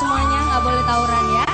semuanya, nggak boleh tawuran ya.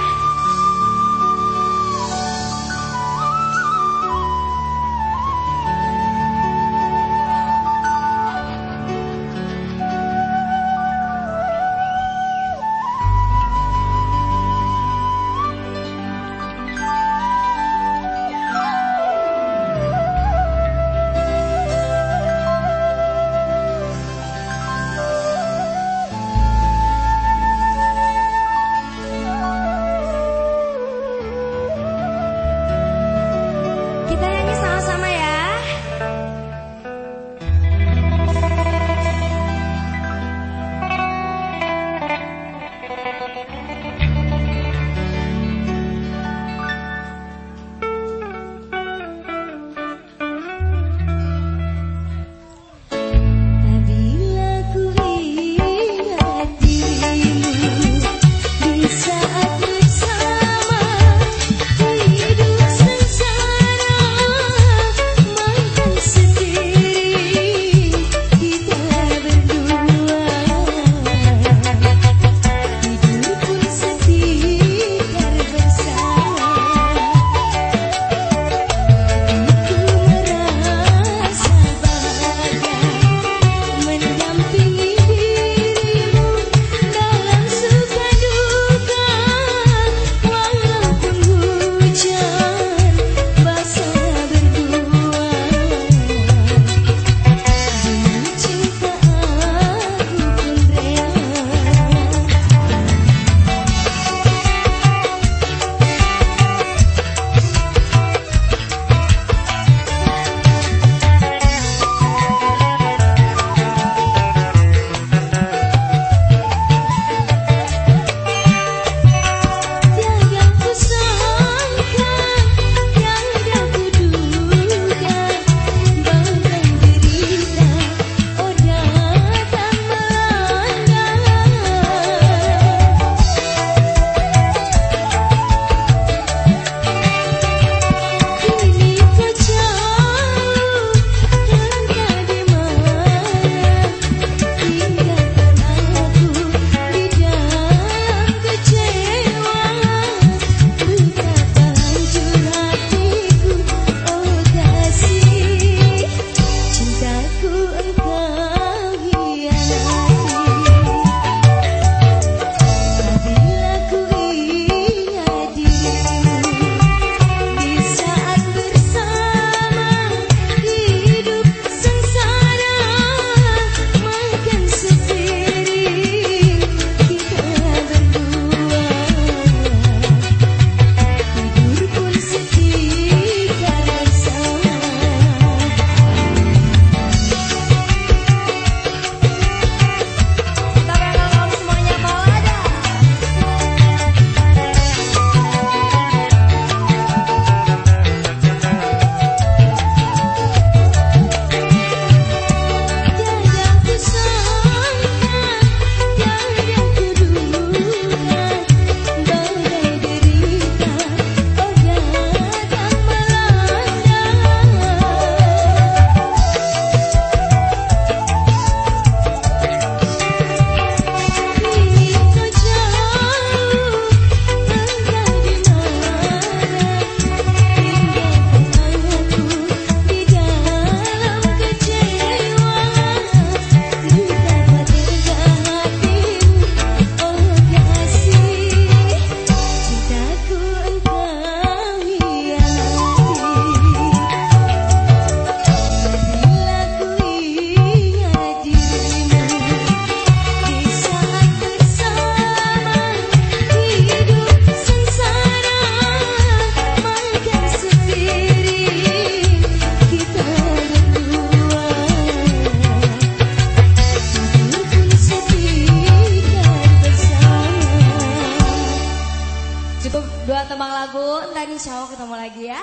Insya Allah ketemu lagi ya.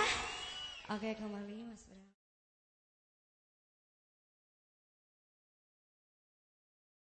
Oke kembali mas.